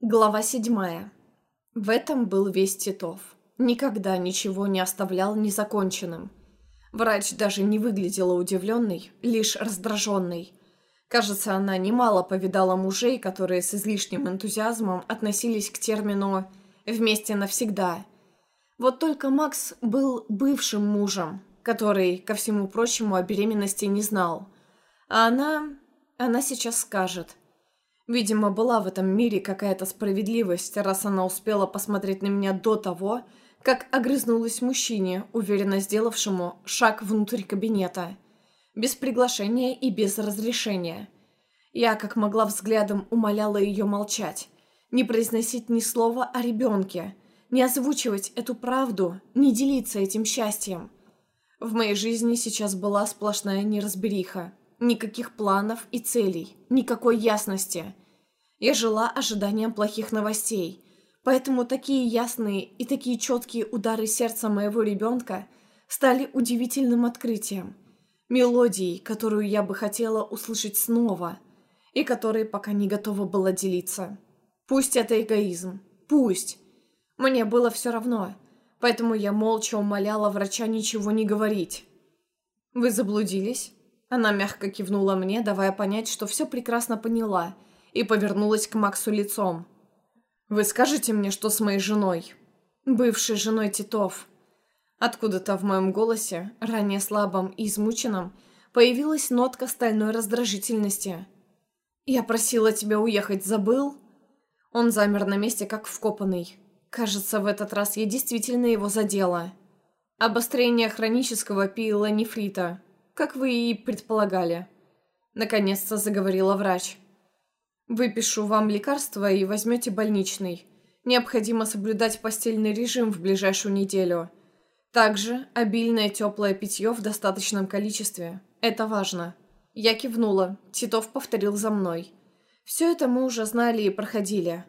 Глава седьмая. В этом был весь Титов. Никогда ничего не оставлял незаконченным. Врач даже не выглядела удивленной, лишь раздраженной. Кажется, она немало повидала мужей, которые с излишним энтузиазмом относились к термину «вместе навсегда». Вот только Макс был бывшим мужем, который, ко всему прочему, о беременности не знал. А она... она сейчас скажет – Видимо, была в этом мире какая-то справедливость, раз она успела посмотреть на меня до того, как огрызнулась мужчине, уверенно сделавшему шаг внутрь кабинета. Без приглашения и без разрешения. Я, как могла взглядом, умоляла ее молчать. Не произносить ни слова о ребенке. Не озвучивать эту правду, не делиться этим счастьем. В моей жизни сейчас была сплошная неразбериха. Никаких планов и целей, никакой ясности. Я жила ожиданием плохих новостей, поэтому такие ясные и такие четкие удары сердца моего ребенка стали удивительным открытием. Мелодией, которую я бы хотела услышать снова, и которой пока не готова была делиться. Пусть это эгоизм, пусть. Мне было все равно, поэтому я молча умоляла врача ничего не говорить. «Вы заблудились?» Она мягко кивнула мне, давая понять, что все прекрасно поняла, и повернулась к Максу лицом. «Вы скажете мне, что с моей женой?» «Бывшей женой Титов». Откуда-то в моем голосе, ранее слабом и измученном, появилась нотка стальной раздражительности. «Я просила тебя уехать, забыл?» Он замер на месте, как вкопанный. Кажется, в этот раз я действительно его задела. Обострение хронического пиелонефрита как вы и предполагали. Наконец-то заговорила врач. Выпишу вам лекарство и возьмете больничный. Необходимо соблюдать постельный режим в ближайшую неделю. Также обильное теплое питье в достаточном количестве. Это важно. Я кивнула. Титов повторил за мной. Все это мы уже знали и проходили.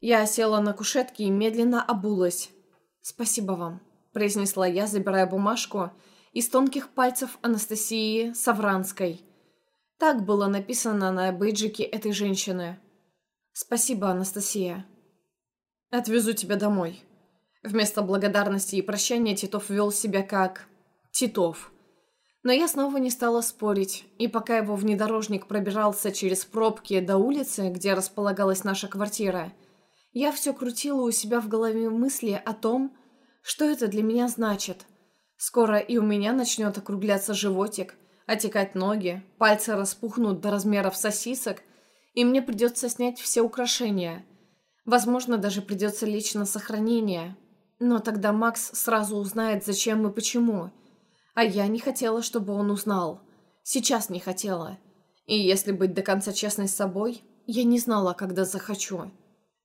Я села на кушетке и медленно обулась. «Спасибо вам», – произнесла я, забирая бумажку – из тонких пальцев Анастасии Савранской. Так было написано на бейджике этой женщины. «Спасибо, Анастасия». «Отвезу тебя домой». Вместо благодарности и прощания Титов вел себя как... Титов. Но я снова не стала спорить, и пока его внедорожник пробирался через пробки до улицы, где располагалась наша квартира, я все крутила у себя в голове мысли о том, что это для меня значит – Скоро и у меня начнет округляться животик, отекать ноги, пальцы распухнут до размеров сосисок, и мне придется снять все украшения. Возможно, даже придется лечь на сохранение. Но тогда Макс сразу узнает, зачем и почему. А я не хотела, чтобы он узнал. Сейчас не хотела. И если быть до конца честной с собой, я не знала, когда захочу.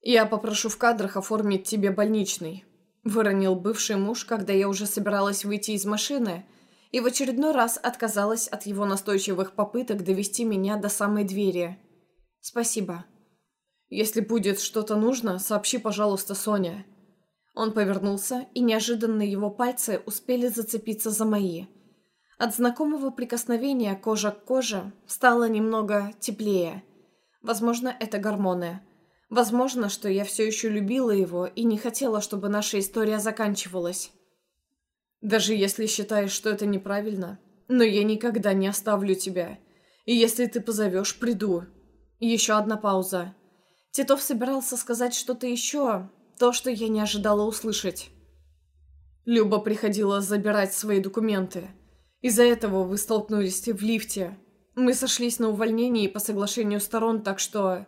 Я попрошу в кадрах оформить тебе больничный. Выронил бывший муж, когда я уже собиралась выйти из машины, и в очередной раз отказалась от его настойчивых попыток довести меня до самой двери. «Спасибо. Если будет что-то нужно, сообщи, пожалуйста, Соня». Он повернулся, и неожиданно его пальцы успели зацепиться за мои. От знакомого прикосновения кожа к коже стало немного теплее. Возможно, это гормоны. Возможно, что я все еще любила его и не хотела, чтобы наша история заканчивалась. Даже если считаешь, что это неправильно, но я никогда не оставлю тебя. И если ты позовешь, приду. Еще одна пауза. Титов собирался сказать что-то еще, то, что я не ожидала услышать. Люба приходила забирать свои документы. Из-за этого вы столкнулись в лифте. Мы сошлись на увольнении по соглашению сторон, так что...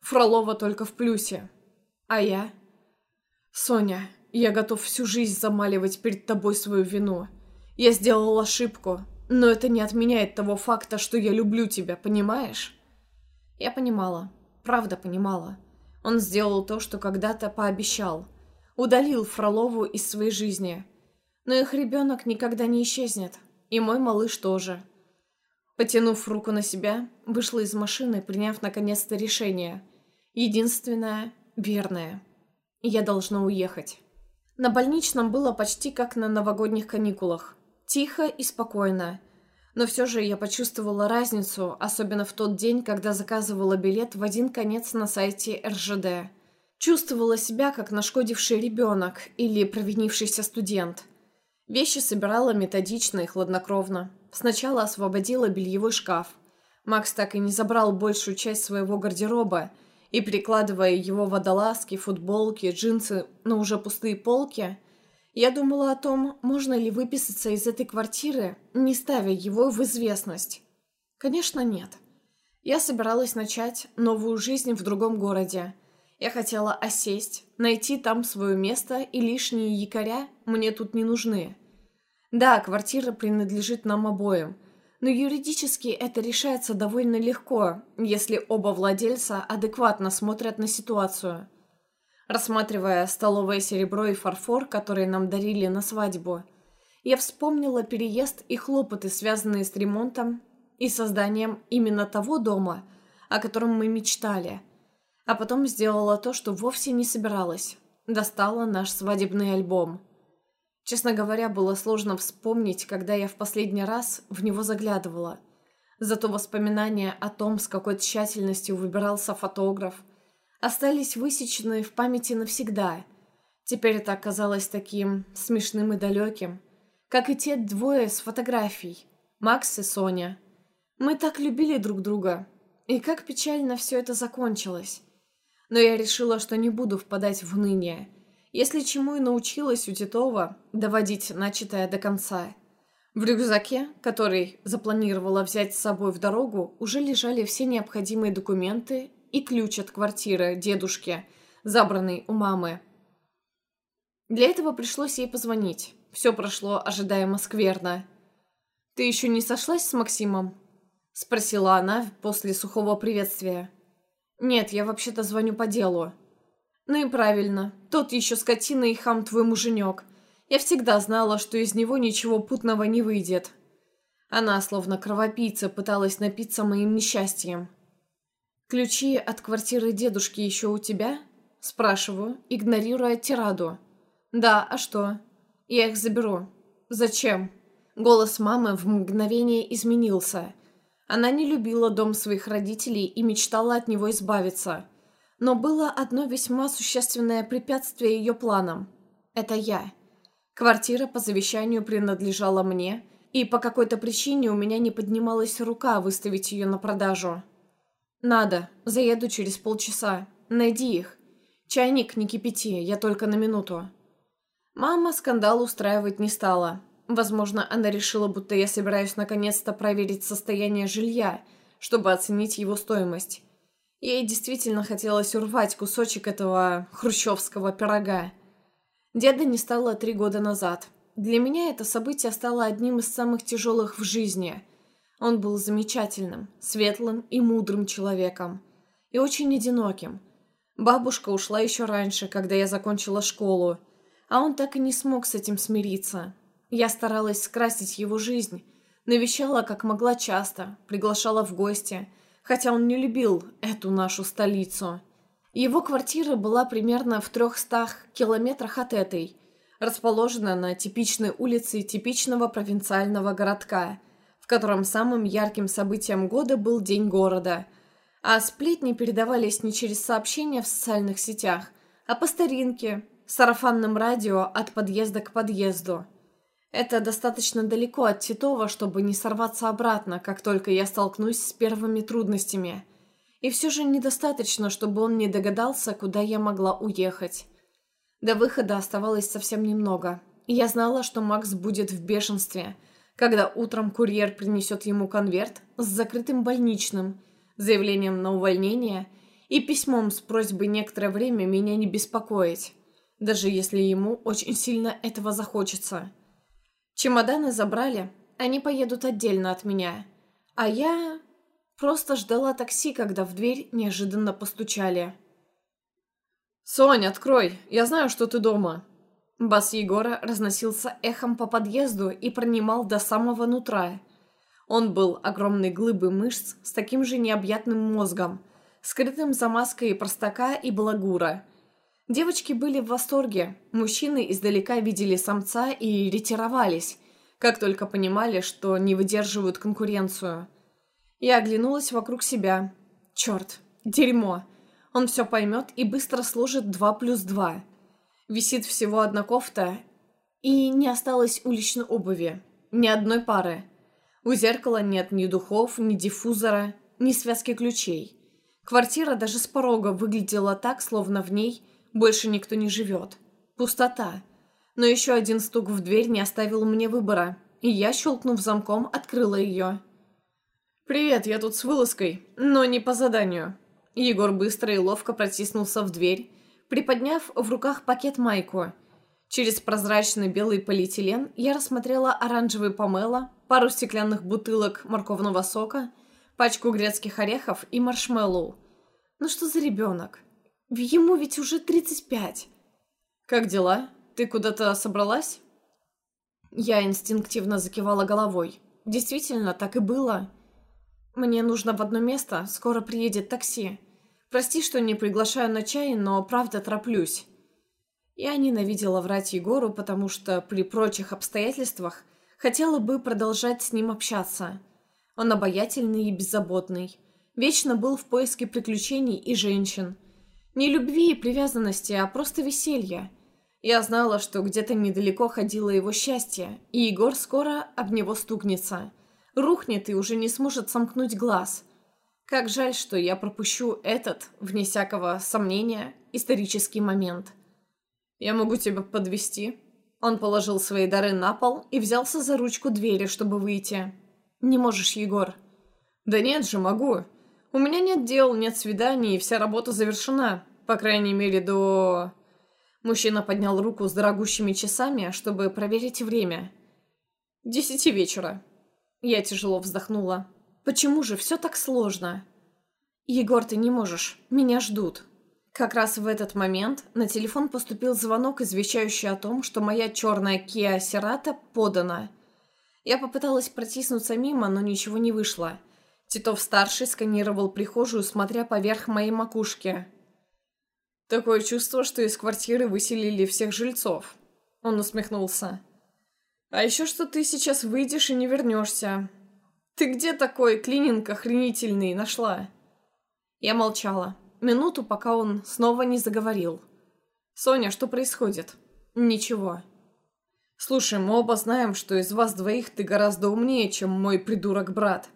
Фролова только в плюсе. А я? Соня, я готов всю жизнь замаливать перед тобой свою вину. Я сделал ошибку, но это не отменяет того факта, что я люблю тебя, понимаешь? Я понимала. Правда понимала. Он сделал то, что когда-то пообещал. Удалил Фролову из своей жизни. Но их ребенок никогда не исчезнет. И мой малыш тоже. Потянув руку на себя, вышла из машины, приняв наконец-то решение. Единственное, верное. Я должна уехать. На больничном было почти как на новогодних каникулах. Тихо и спокойно. Но все же я почувствовала разницу, особенно в тот день, когда заказывала билет в один конец на сайте РЖД. Чувствовала себя, как нашкодивший ребенок или провинившийся студент. Вещи собирала методично и хладнокровно. Сначала освободила бельевой шкаф. Макс так и не забрал большую часть своего гардероба, и, перекладывая его водолазки, футболки, джинсы на уже пустые полки, я думала о том, можно ли выписаться из этой квартиры, не ставя его в известность. Конечно, нет. Я собиралась начать новую жизнь в другом городе – я хотела осесть, найти там свое место, и лишние якоря мне тут не нужны. Да, квартира принадлежит нам обоим, но юридически это решается довольно легко, если оба владельца адекватно смотрят на ситуацию. Рассматривая столовое серебро и фарфор, которые нам дарили на свадьбу, я вспомнила переезд и хлопоты, связанные с ремонтом и созданием именно того дома, о котором мы мечтали – а потом сделала то, что вовсе не собиралась. Достала наш свадебный альбом. Честно говоря, было сложно вспомнить, когда я в последний раз в него заглядывала. Зато воспоминания о том, с какой тщательностью выбирался фотограф, остались высечены в памяти навсегда. Теперь это оказалось таким смешным и далеким, как и те двое с фотографий, Макс и Соня. Мы так любили друг друга, и как печально все это закончилось. Но я решила, что не буду впадать в ныне. Если чему и научилась у Титова, доводить начатое до конца. В рюкзаке, который запланировала взять с собой в дорогу, уже лежали все необходимые документы и ключ от квартиры дедушки, забранный у мамы. Для этого пришлось ей позвонить. Все прошло ожидаемо скверно. «Ты еще не сошлась с Максимом?» — спросила она после сухого приветствия. «Нет, я вообще-то звоню по делу». «Ну и правильно. Тот еще скотина и хам твой муженек. Я всегда знала, что из него ничего путного не выйдет». Она, словно кровопийца, пыталась напиться моим несчастьем. «Ключи от квартиры дедушки еще у тебя?» Спрашиваю, игнорируя тираду. «Да, а что?» «Я их заберу». «Зачем?» Голос мамы в мгновение изменился. Она не любила дом своих родителей и мечтала от него избавиться. Но было одно весьма существенное препятствие ее планам. Это я. Квартира по завещанию принадлежала мне, и по какой-то причине у меня не поднималась рука выставить ее на продажу. «Надо. Заеду через полчаса. Найди их. Чайник не кипяти, я только на минуту». Мама скандал устраивать не стала. Возможно, она решила, будто я собираюсь наконец-то проверить состояние жилья, чтобы оценить его стоимость. Ей действительно хотелось урвать кусочек этого хрущевского пирога. Деда не стало три года назад. Для меня это событие стало одним из самых тяжелых в жизни. Он был замечательным, светлым и мудрым человеком. И очень одиноким. Бабушка ушла еще раньше, когда я закончила школу, а он так и не смог с этим смириться. Я старалась скрасить его жизнь, навещала как могла часто, приглашала в гости, хотя он не любил эту нашу столицу. Его квартира была примерно в трехстах километрах от этой, расположена на типичной улице типичного провинциального городка, в котором самым ярким событием года был День города, а сплетни передавались не через сообщения в социальных сетях, а по старинке, сарафанным радио от подъезда к подъезду – это достаточно далеко от Титова, чтобы не сорваться обратно, как только я столкнусь с первыми трудностями. И все же недостаточно, чтобы он не догадался, куда я могла уехать. До выхода оставалось совсем немного. И я знала, что Макс будет в бешенстве, когда утром курьер принесет ему конверт с закрытым больничным, заявлением на увольнение и письмом с просьбой некоторое время меня не беспокоить, даже если ему очень сильно этого захочется. Чемоданы забрали, они поедут отдельно от меня. А я просто ждала такси, когда в дверь неожиданно постучали. «Сонь, открой! Я знаю, что ты дома!» Бас Егора разносился эхом по подъезду и пронимал до самого нутра. Он был огромной глыбой мышц с таким же необъятным мозгом, скрытым за маской простака и балагура. Девочки были в восторге, мужчины издалека видели самца и ретировались, как только понимали, что не выдерживают конкуренцию. Я оглянулась вокруг себя. Черт, дерьмо. Он все поймет и быстро сложит два плюс два. Висит всего одна кофта, и не осталось уличной обуви. Ни одной пары. У зеркала нет ни духов, ни диффузора, ни связки ключей. Квартира даже с порога выглядела так, словно в ней больше никто не живет. Пустота. Но еще один стук в дверь не оставил мне выбора, и я, щелкнув замком, открыла ее. «Привет, я тут с вылазкой, но не по заданию». Егор быстро и ловко протиснулся в дверь, приподняв в руках пакет-майку. Через прозрачный белый полиэтилен я рассмотрела оранжевый помело, пару стеклянных бутылок морковного сока, пачку грецких орехов и маршмеллоу. Ну что за ребенок? Ему ведь уже 35. «Как дела? Ты куда-то собралась?» Я инстинктивно закивала головой. Действительно, так и было. «Мне нужно в одно место, скоро приедет такси. Прости, что не приглашаю на чай, но правда тороплюсь». Я ненавидела врать Егору, потому что при прочих обстоятельствах хотела бы продолжать с ним общаться. Он обаятельный и беззаботный. Вечно был в поиске приключений и женщин. Не любви и привязанности, а просто веселья. Я знала, что где-то недалеко ходило его счастье, и Егор скоро об него стукнется. Рухнет и уже не сможет сомкнуть глаз. Как жаль, что я пропущу этот, вне всякого сомнения, исторический момент. «Я могу тебя подвести. Он положил свои дары на пол и взялся за ручку двери, чтобы выйти. «Не можешь, Егор». «Да нет же, могу. У меня нет дел, нет свиданий, и вся работа завершена. По крайней мере, до...» Мужчина поднял руку с дорогущими часами, чтобы проверить время. «Десяти вечера». Я тяжело вздохнула. «Почему же все так сложно?» «Егор, ты не можешь. Меня ждут». Как раз в этот момент на телефон поступил звонок, извещающий о том, что моя черная Kia Cerato подана. Я попыталась протиснуться мимо, но ничего не вышло. Титов-старший сканировал прихожую, смотря поверх моей макушки. «Такое чувство, что из квартиры выселили всех жильцов». Он усмехнулся. «А еще что ты сейчас выйдешь и не вернешься. Ты где такой клининг охренительный нашла?» Я молчала минуту, пока он снова не заговорил. «Соня, что происходит?» «Ничего». «Слушай, мы оба знаем, что из вас двоих ты гораздо умнее, чем мой придурок-брат.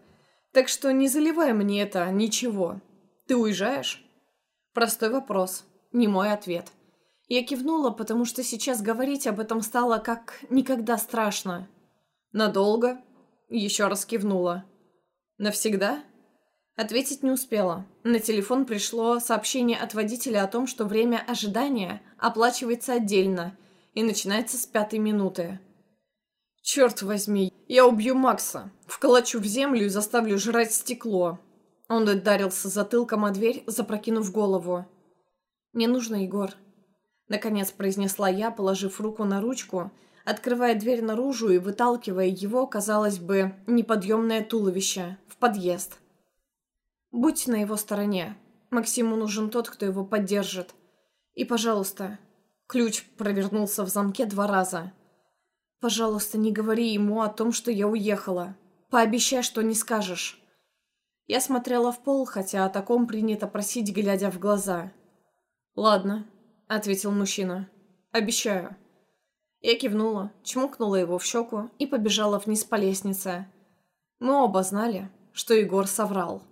Так что не заливай мне это ничего. Ты уезжаешь?» Простой вопрос. Не мой ответ. Я кивнула, потому что сейчас говорить об этом стало как никогда страшно. «Надолго?» Еще раз кивнула. «Навсегда?» Ответить не успела. На телефон пришло сообщение от водителя о том, что время ожидания оплачивается отдельно и начинается с пятой минуты. «Черт возьми, я убью Макса, вколочу в землю и заставлю жрать стекло». Он ударился затылком о дверь, запрокинув голову. «Не нужно, Егор», — наконец произнесла я, положив руку на ручку, открывая дверь наружу и выталкивая его, казалось бы, неподъемное туловище, в подъезд. Будь на его стороне. Максиму нужен тот, кто его поддержит. И, пожалуйста, ключ провернулся в замке два раза. Пожалуйста, не говори ему о том, что я уехала. Пообещай, что не скажешь. Я смотрела в пол, хотя о таком принято просить, глядя в глаза. «Ладно», — ответил мужчина. «Обещаю». Я кивнула, чмокнула его в щеку и побежала вниз по лестнице. Мы оба знали, что Егор соврал.